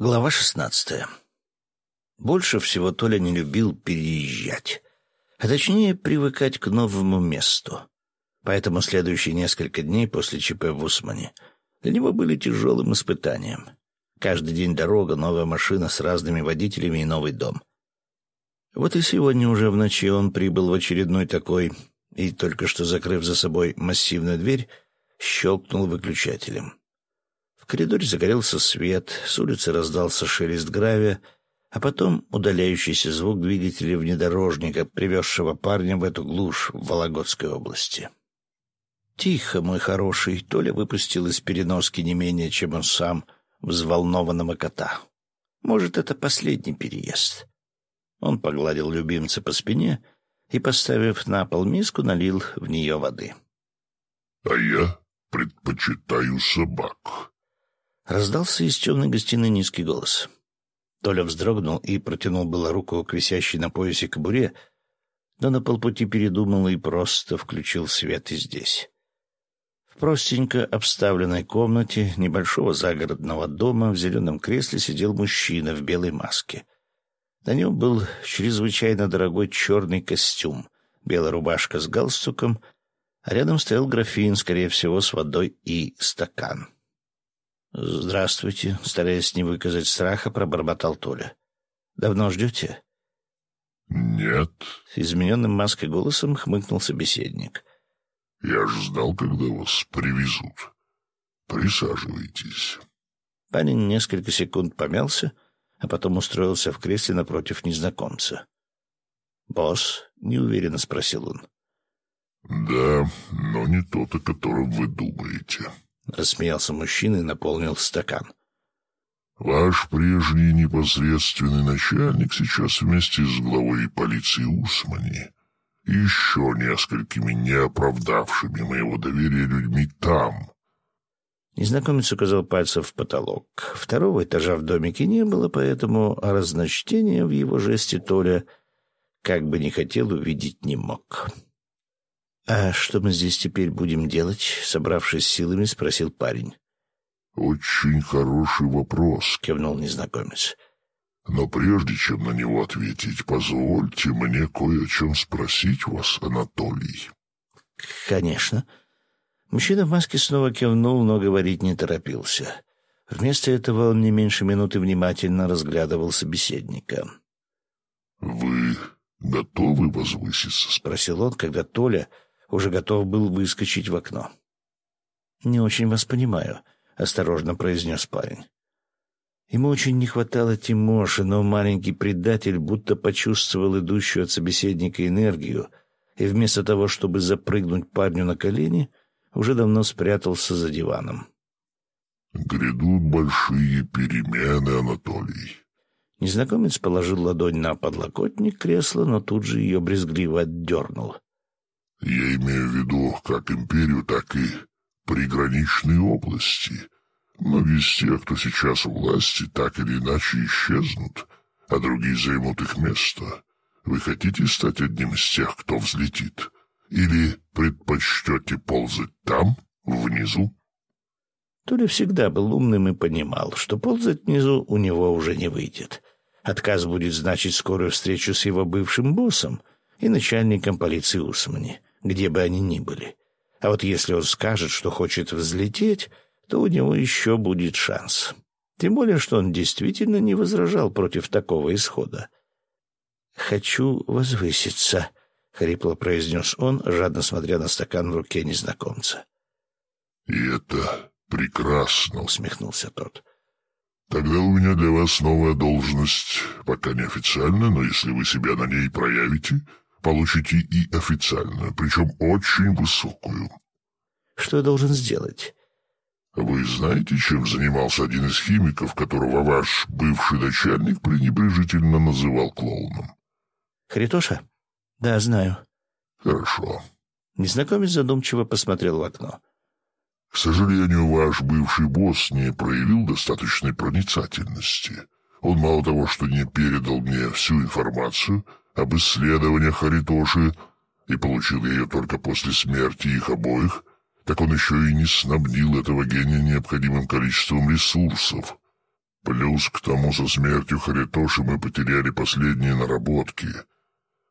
Глава шестнадцатая. Больше всего Толя не любил переезжать, а точнее привыкать к новому месту. Поэтому следующие несколько дней после ЧП в Усмане для него были тяжелым испытанием. Каждый день дорога, новая машина с разными водителями и новый дом. Вот и сегодня уже в ночи он прибыл в очередной такой, и только что закрыв за собой массивную дверь, щелкнул выключателем коридоре загорелся свет, с улицы раздался шелест гравия, а потом удаляющийся звук двигателя внедорожника, привезшего парня в эту глушь в Вологодской области. «Тихо, мой хороший!» — Толя выпустил из переноски не менее, чем он сам, взволнованного кота. «Может, это последний переезд?» Он погладил любимца по спине и, поставив на пол миску, налил в нее воды. «А я предпочитаю собак», Раздался из темной гостиной низкий голос. Толя вздрогнул и протянул было руку к висящей на поясе кобуре, но на полпути передумал и просто включил свет и здесь. В простенько обставленной комнате небольшого загородного дома в зеленом кресле сидел мужчина в белой маске. На нем был чрезвычайно дорогой черный костюм, белая рубашка с галстуком, а рядом стоял графин, скорее всего, с водой и стакан. «Здравствуйте», — стараясь не выказать страха, пробормотал Толя. «Давно ждете?» «Нет», — с измененным маской голосом хмыкнул собеседник. «Я ж ждал, когда вас привезут. Присаживайтесь». Парень несколько секунд помялся, а потом устроился в кресле напротив незнакомца. «Босс?» — неуверенно спросил он. «Да, но не тот, о котором вы думаете». — рассмеялся мужчина и наполнил стакан. «Ваш прежний непосредственный начальник сейчас вместе с главой полиции Усмани и еще несколькими неоправдавшими моего доверия людьми там». Незнакомец указал пальцем в потолок. Второго этажа в домике не было, поэтому разночтения в его жесте Толя как бы не хотел увидеть не мог. «А что мы здесь теперь будем делать?» — собравшись силами, спросил парень. «Очень хороший вопрос», — кивнул незнакомец. «Но прежде чем на него ответить, позвольте мне кое о чем спросить вас, Анатолий». «Конечно». Мужчина в маске снова кивнул, но говорить не торопился. Вместо этого он не меньше минуты внимательно разглядывал собеседника. «Вы готовы возвыситься?» — спросил он, когда Толя уже готов был выскочить в окно. «Не очень вас понимаю», — осторожно произнес парень. Ему очень не хватало Тимоши, но маленький предатель будто почувствовал идущую от собеседника энергию и вместо того, чтобы запрыгнуть парню на колени, уже давно спрятался за диваном. «Грядут большие перемены, Анатолий». Незнакомец положил ладонь на подлокотник кресла, но тут же ее брезгливо отдернул. Я имею в виду как империю, так и приграничные области. Многие из тех, кто сейчас у власти, так или иначе исчезнут, а другие займут их место. Вы хотите стать одним из тех, кто взлетит? Или предпочтете ползать там, внизу? Толя всегда был умным и понимал, что ползать внизу у него уже не выйдет. Отказ будет значить скорую встречу с его бывшим боссом и начальником полиции Усмани где бы они ни были. А вот если он скажет, что хочет взлететь, то у него еще будет шанс. Тем более, что он действительно не возражал против такого исхода. «Хочу возвыситься», — хрипло произнес он, жадно смотря на стакан в руке незнакомца. «И это прекрасно», — усмехнулся тот. «Тогда у меня для вас новая должность, пока неофициально, но если вы себя на ней проявите, получите и официальную, причем очень высокую. Что я должен сделать? Вы знаете, чем занимался один из химиков, которого ваш бывший начальник пренебрежительно называл клоуном? Харитоша? Да, знаю. Хорошо. Незнакомец задумчиво посмотрел в окно. К сожалению, ваш бывший босс не проявил достаточной проницательности. Он мало того, что не передал мне всю информацию, об исследованиях Харитоши и получил ее только после смерти их обоих, так он еще и не снабдил этого гения необходимым количеством ресурсов. Плюс к тому со смертью Харитоши мы потеряли последние наработки.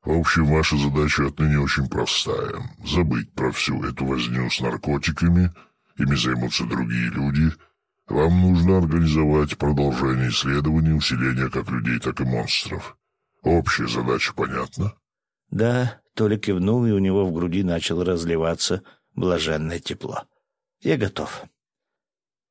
В общем, ваша задача отныне очень простая. Забыть про всю эту возню с наркотиками, ими займутся другие люди. Вам нужно организовать продолжение исследований, усиление как людей, так и монстров. Общая задача понятна? Да, Толя кивнул, и у него в груди начало разливаться блаженное тепло. Я готов.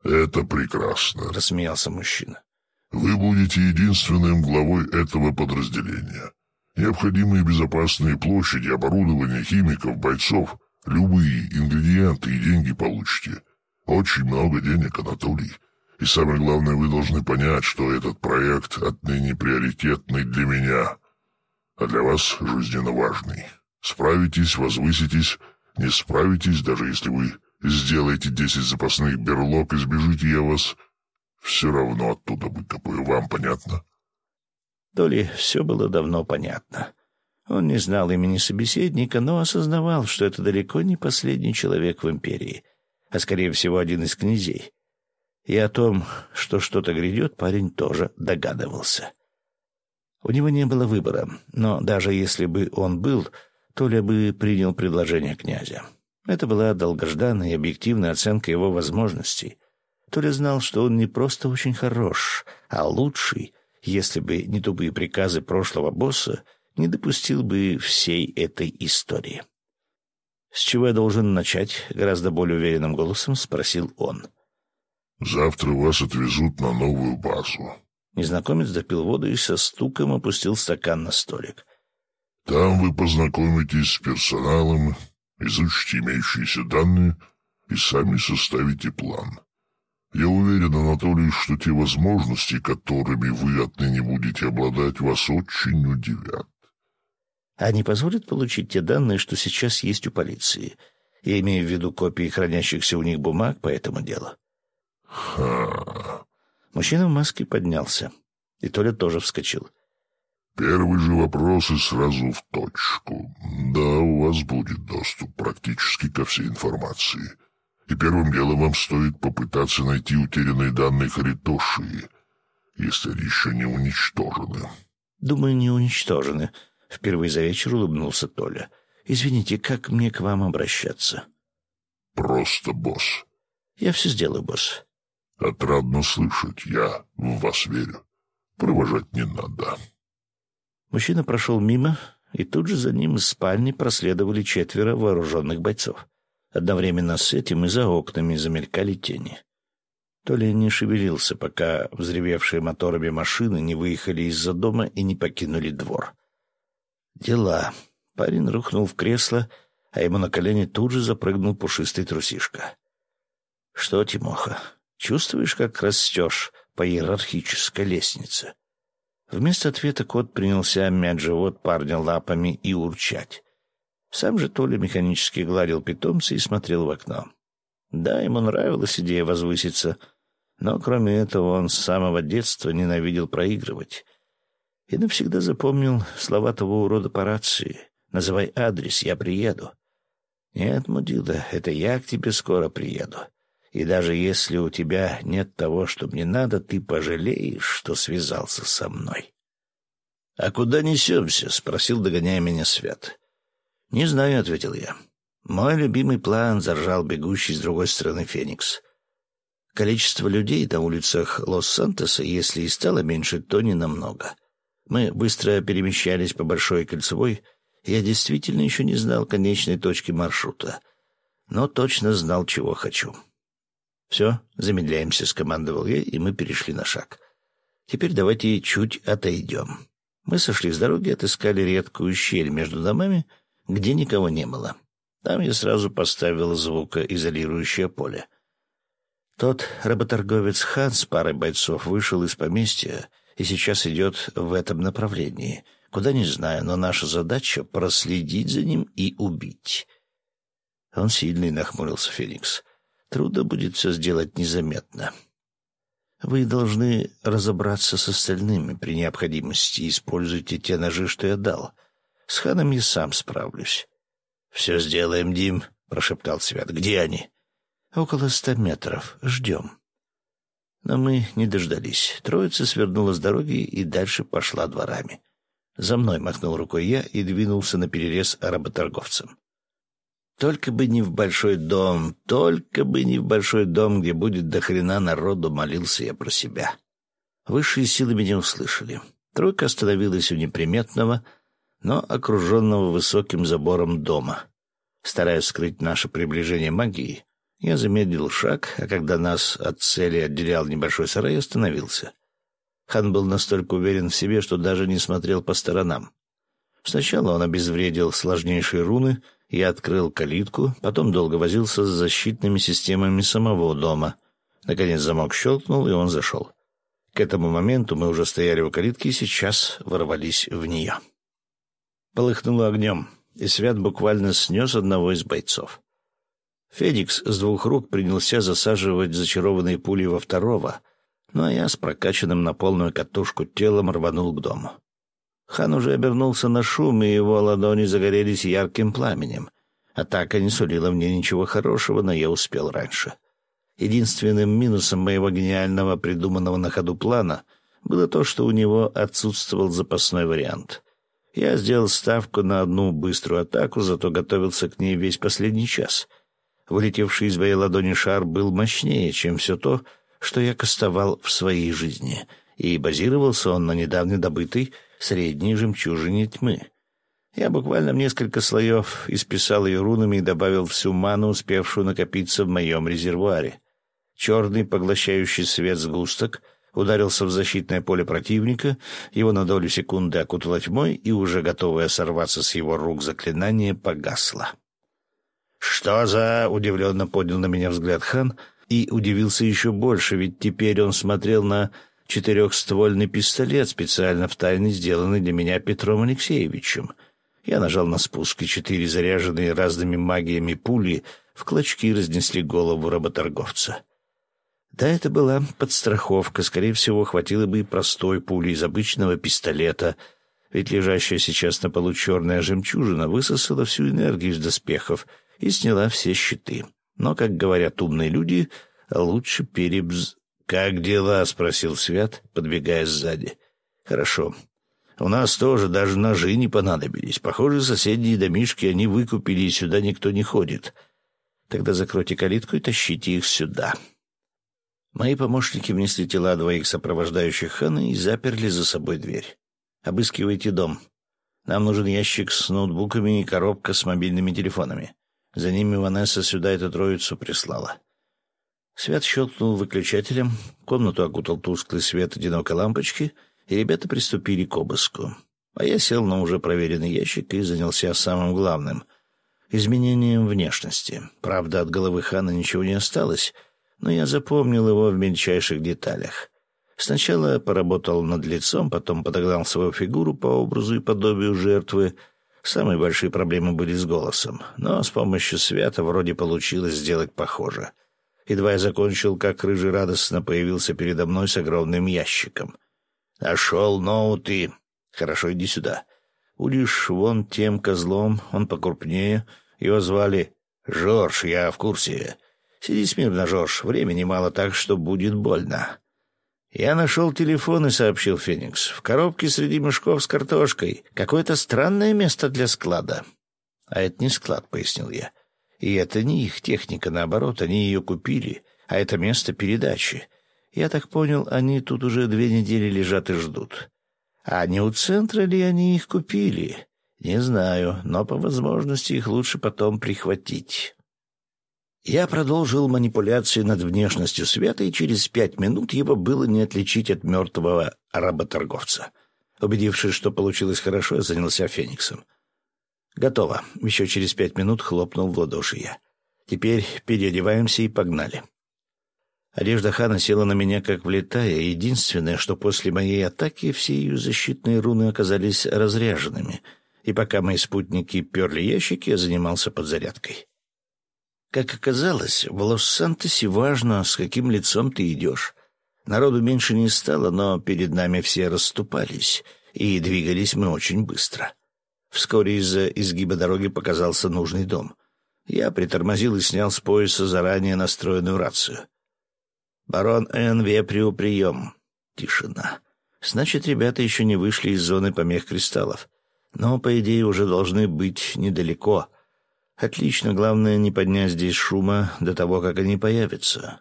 «Это прекрасно», — рассмеялся мужчина. «Вы будете единственным главой этого подразделения. Необходимые безопасные площади, оборудование, химиков, бойцов, любые ингредиенты и деньги получите. Очень много денег, Анатолий. И самое главное, вы должны понять, что этот проект отныне приоритетный для меня, а для вас жизненно важный. Справитесь, возвыситесь, не справитесь, даже если вы сделаете десять запасных берлог и сбежите, я вас все равно оттуда выкопаю. Вам понятно?» Толе все было давно понятно. Он не знал имени собеседника, но осознавал, что это далеко не последний человек в империи, а, скорее всего, один из князей. И о том, что что-то грядет, парень тоже догадывался. У него не было выбора, но даже если бы он был, Толя бы принял предложение князя. Это была долгожданная и объективная оценка его возможностей. Толя знал, что он не просто очень хорош, а лучший, если бы не тупые приказы прошлого босса, не допустил бы всей этой истории. «С чего я должен начать?» — гораздо более уверенным голосом спросил он. «Завтра вас отвезут на новую базу». Незнакомец допил воду и со стуком опустил стакан на столик. «Там вы познакомитесь с персоналом, изучите имеющиеся данные и сами составите план. Я уверен, Анатолий, что те возможности, которыми вы отныне будете обладать, вас очень удивят». «А не позволят получить те данные, что сейчас есть у полиции?» Я имею в виду копии хранящихся у них бумаг по этому делу. Ха. Мужчина в маске поднялся, и Толя тоже вскочил. Первый же вопрос и сразу в точку. Да, у вас будет доступ практически ко всей информации. И первым делом вам стоит попытаться найти утерянные данные Харитоши, если они еще не уничтожены. Думаю, не уничтожены. Впервые за вечер улыбнулся Толя. Извините, как мне к вам обращаться? Просто босс. Я все сделаю, босс. Отрадно слышать, я в вас верю. Провожать не надо. Мужчина прошел мимо, и тут же за ним из спальни проследовали четверо вооруженных бойцов. Одновременно с этим и за окнами замелькали тени. То ли не шевелился, пока взревевшие моторами машины не выехали из-за дома и не покинули двор. Дела. Парень рухнул в кресло, а ему на колени тут же запрыгнул пушистый трусишка. — Что, Тимоха, Чувствуешь, как растешь по иерархической лестнице?» Вместо ответа кот принялся мять живот парня лапами и урчать. Сам же Толя механически гладил питомца и смотрел в окно. Да, ему нравилась идея возвыситься, но кроме этого он с самого детства ненавидел проигрывать. И навсегда запомнил слова того урода по рации. «Называй адрес, я приеду». «Нет, мудила, это я к тебе скоро приеду. И даже если у тебя нет того, что мне надо, ты пожалеешь, что связался со мной. — А куда несемся? — спросил, догоняя меня Свят. — Не знаю, — ответил я. Мой любимый план заржал бегущий с другой стороны Феникс. Количество людей на улицах Лос-Сантоса, если и стало меньше, то не намного. Мы быстро перемещались по Большой Кольцевой, я действительно еще не знал конечной точки маршрута, но точно знал, чего хочу. «Все, замедляемся», — скомандовал я, и мы перешли на шаг. «Теперь давайте чуть отойдем». Мы сошли с дороги, отыскали редкую щель между домами, где никого не было. Там я сразу поставил звукоизолирующее поле. Тот работорговец Хан с парой бойцов вышел из поместья и сейчас идет в этом направлении. Куда не знаю, но наша задача — проследить за ним и убить. Он сильный, нахмурился Феникс. Трудно будет все сделать незаметно. Вы должны разобраться с остальными при необходимости. Используйте те ножи, что я дал. С ханом я сам справлюсь. — Все сделаем, Дим, — прошептал Свят. — Где они? — Около ста метров. Ждем. Но мы не дождались. Троица свернула с дороги и дальше пошла дворами. За мной махнул рукой я и двинулся на перерез работорговцам. Только бы не в большой дом, только бы не в большой дом, где будет до хрена народу, молился я про себя. Высшие силы меня услышали. Тройка остановилась у неприметного, но окруженного высоким забором дома. Стараясь скрыть наше приближение магии, я замедлил шаг, а когда нас от цели отделял небольшой сарай, остановился. Хан был настолько уверен в себе, что даже не смотрел по сторонам. Сначала он обезвредил сложнейшие руны и открыл калитку, потом долго возился с защитными системами самого дома. Наконец замок щелкнул, и он зашел. К этому моменту мы уже стояли у калитки и сейчас ворвались в нее. Полыхнуло огнем, и Свят буквально снес одного из бойцов. Феникс с двух рук принялся засаживать зачарованные пули во второго, ну а я с прокачанным на полную катушку телом рванул к дому. Хан уже обернулся на шум, и его ладони загорелись ярким пламенем. Атака не сулила мне ничего хорошего, но я успел раньше. Единственным минусом моего гениального придуманного на ходу плана было то, что у него отсутствовал запасной вариант. Я сделал ставку на одну быструю атаку, зато готовился к ней весь последний час — Вылетевший из моей ладони шар был мощнее, чем все то, что я кастовал в своей жизни, и базировался он на недавно добытой средней жемчужине тьмы. Я буквально в несколько слоев исписал ее рунами и добавил всю ману, успевшую накопиться в моем резервуаре. Черный, поглощающий свет сгусток, ударился в защитное поле противника, его на долю секунды окутало тьмой, и уже готовое сорваться с его рук заклинание погасло. «Что за...» — удивленно поднял на меня взгляд хан и удивился еще больше, ведь теперь он смотрел на четырехствольный пистолет, специально в тайне сделанный для меня Петром Алексеевичем. Я нажал на спуск, и четыре заряженные разными магиями пули в клочки разнесли голову работорговца. Да, это была подстраховка, скорее всего, хватило бы и простой пули из обычного пистолета, ведь лежащая сейчас на полу черная жемчужина высосала всю энергию из доспехов — и сняла все щиты. Но, как говорят умные люди, лучше перебз... «Как дела?» — спросил Свят, подбегая сзади. «Хорошо. У нас тоже даже ножи не понадобились. Похоже, соседние домишки они выкупили, и сюда никто не ходит. Тогда закройте калитку и тащите их сюда». Мои помощники внесли тела двоих сопровождающих хана и заперли за собой дверь. «Обыскивайте дом. Нам нужен ящик с ноутбуками и коробка с мобильными телефонами. За ними Ванесса сюда эту троицу прислала. Свят щелкнул выключателем, комнату окутал тусклый свет одинокой лампочки, и ребята приступили к обыску. А я сел на уже проверенный ящик и занялся самым главным — изменением внешности. Правда, от головы хана ничего не осталось, но я запомнил его в мельчайших деталях. Сначала поработал над лицом, потом подогнал свою фигуру по образу и подобию жертвы — Самые большие проблемы были с голосом, но с помощью свята вроде получилось сделать похоже. Едва я закончил, как рыжий радостно появился передо мной с огромным ящиком. «Нашел ноуты. Хорошо, иди сюда. Будешь вон тем козлом, он покрупнее. Его звали Жорж, я в курсе. Сиди смирно, Жорж, времени мало, так что будет больно». «Я нашел телефон и сообщил Феникс. В коробке среди мешков с картошкой. Какое-то странное место для склада». «А это не склад», — пояснил я. «И это не их техника, наоборот, они ее купили, а это место передачи. Я так понял, они тут уже две недели лежат и ждут. А не у центра ли они их купили? Не знаю, но по возможности их лучше потом прихватить». Я продолжил манипуляции над внешностью света, и через пять минут его было не отличить от мертвого работорговца. Убедившись, что получилось хорошо, я занялся Фениксом. «Готово». Еще через пять минут хлопнул в ладоши я. «Теперь переодеваемся и погнали». Одежда Хана села на меня как влетая. Единственное, что после моей атаки все ее защитные руны оказались разряженными, и пока мои спутники перли ящики, я занимался подзарядкой. Как оказалось, в Лос-Сантосе важно, с каким лицом ты идешь. Народу меньше не стало, но перед нами все расступались, и двигались мы очень быстро. Вскоре из-за изгиба дороги показался нужный дом. Я притормозил и снял с пояса заранее настроенную рацию. «Барон Н. Веприу, прием». Тишина. Значит, ребята еще не вышли из зоны помех кристаллов. Но, по идее, уже должны быть недалеко. Отлично, главное не поднять здесь шума до того, как они появятся.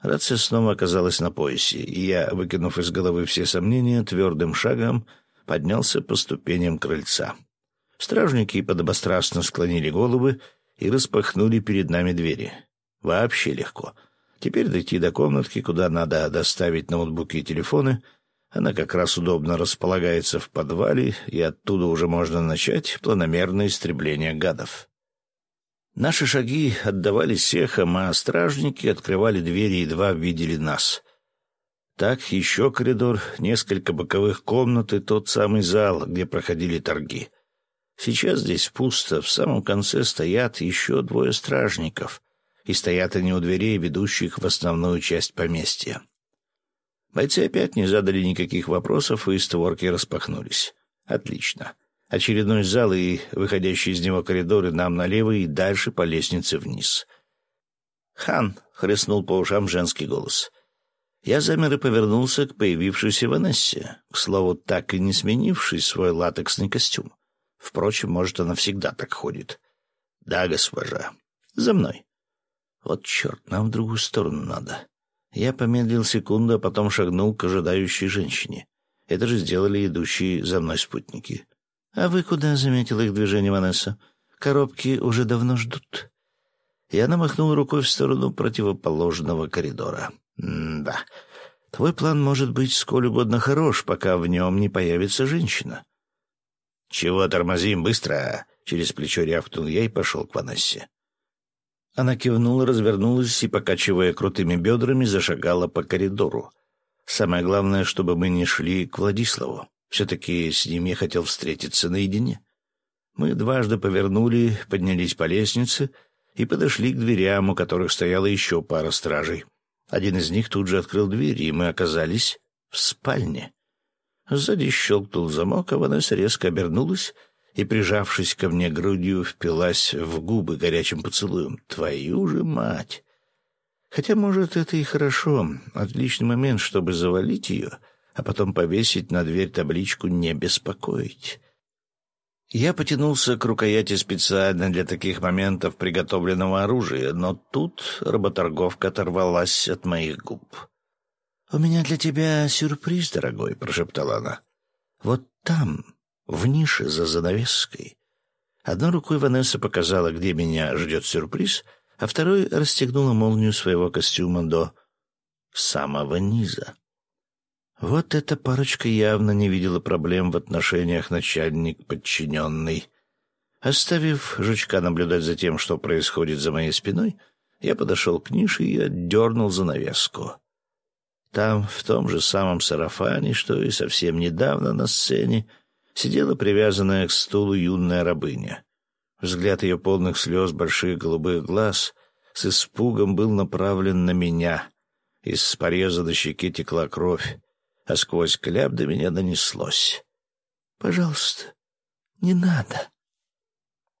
Рация снова оказалась на поясе, и я, выкинув из головы все сомнения, твердым шагом поднялся по ступеням крыльца. Стражники подобострастно склонили головы и распахнули перед нами двери. Вообще легко. Теперь дойти до комнатки, куда надо доставить ноутбуки и телефоны. Она как раз удобно располагается в подвале, и оттуда уже можно начать планомерное истребление гадов. Наши шаги отдавались эхом, а стражники открывали двери и едва видели нас. Так еще коридор, несколько боковых комнат и тот самый зал, где проходили торги. Сейчас здесь пусто, в самом конце стоят еще двое стражников, и стоят они у дверей, ведущих в основную часть поместья. Бойцы опять не задали никаких вопросов, и створки распахнулись. Отлично. Очередной зал и выходящие из него коридоры нам налево и дальше по лестнице вниз. «Хан!» — хлестнул по ушам женский голос. Я замер и повернулся к появившейся Ванессе, к слову, так и не сменившей свой латексный костюм. Впрочем, может, она всегда так ходит. «Да, госпожа. За мной». «Вот черт, нам в другую сторону надо». Я помедлил секунду, а потом шагнул к ожидающей женщине. Это же сделали идущие за мной спутники. «А вы куда?» — заметила их движение Ванесса. «Коробки уже давно ждут». И она махнула рукой в сторону противоположного коридора. «Да, твой план может быть сколь угодно хорош, пока в нем не появится женщина». «Чего тормозим? Быстро!» — через плечо рявкнул я и пошел к Ванессе. Она кивнула, развернулась и, покачивая крутыми бедрами, зашагала по коридору. Самое главное, чтобы мы не шли к Владиславу. Все-таки с ним я хотел встретиться наедине. Мы дважды повернули, поднялись по лестнице и подошли к дверям, у которых стояла еще пара стражей. Один из них тут же открыл дверь, и мы оказались в спальне. Сзади щелкнул замок, а Ванесса резко обернулась и, прижавшись ко мне грудью, впилась в губы горячим поцелуем. «Твою же мать!» Хотя, может, это и хорошо. Отличный момент, чтобы завалить ее — а потом повесить на дверь табличку «Не беспокоить». Я потянулся к рукояти специально для таких моментов приготовленного оружия, но тут работорговка оторвалась от моих губ. «У меня для тебя сюрприз, дорогой», — прошептала она. «Вот там, в нише за занавеской». Одной рукой Ванесса показала, где меня ждет сюрприз, а второй расстегнула молнию своего костюма до самого низа. Вот эта парочка явно не видела проблем в отношениях начальник-подчиненный. Оставив жучка наблюдать за тем, что происходит за моей спиной, я подошел к нише и отдернул занавеску. Там, в том же самом сарафане, что и совсем недавно на сцене, сидела привязанная к стулу юная рабыня. Взгляд ее полных слез больших голубых глаз с испугом был направлен на меня. Из пореза до щеки текла кровь а сквозь кляп до меня донеслось. «Пожалуйста, не надо».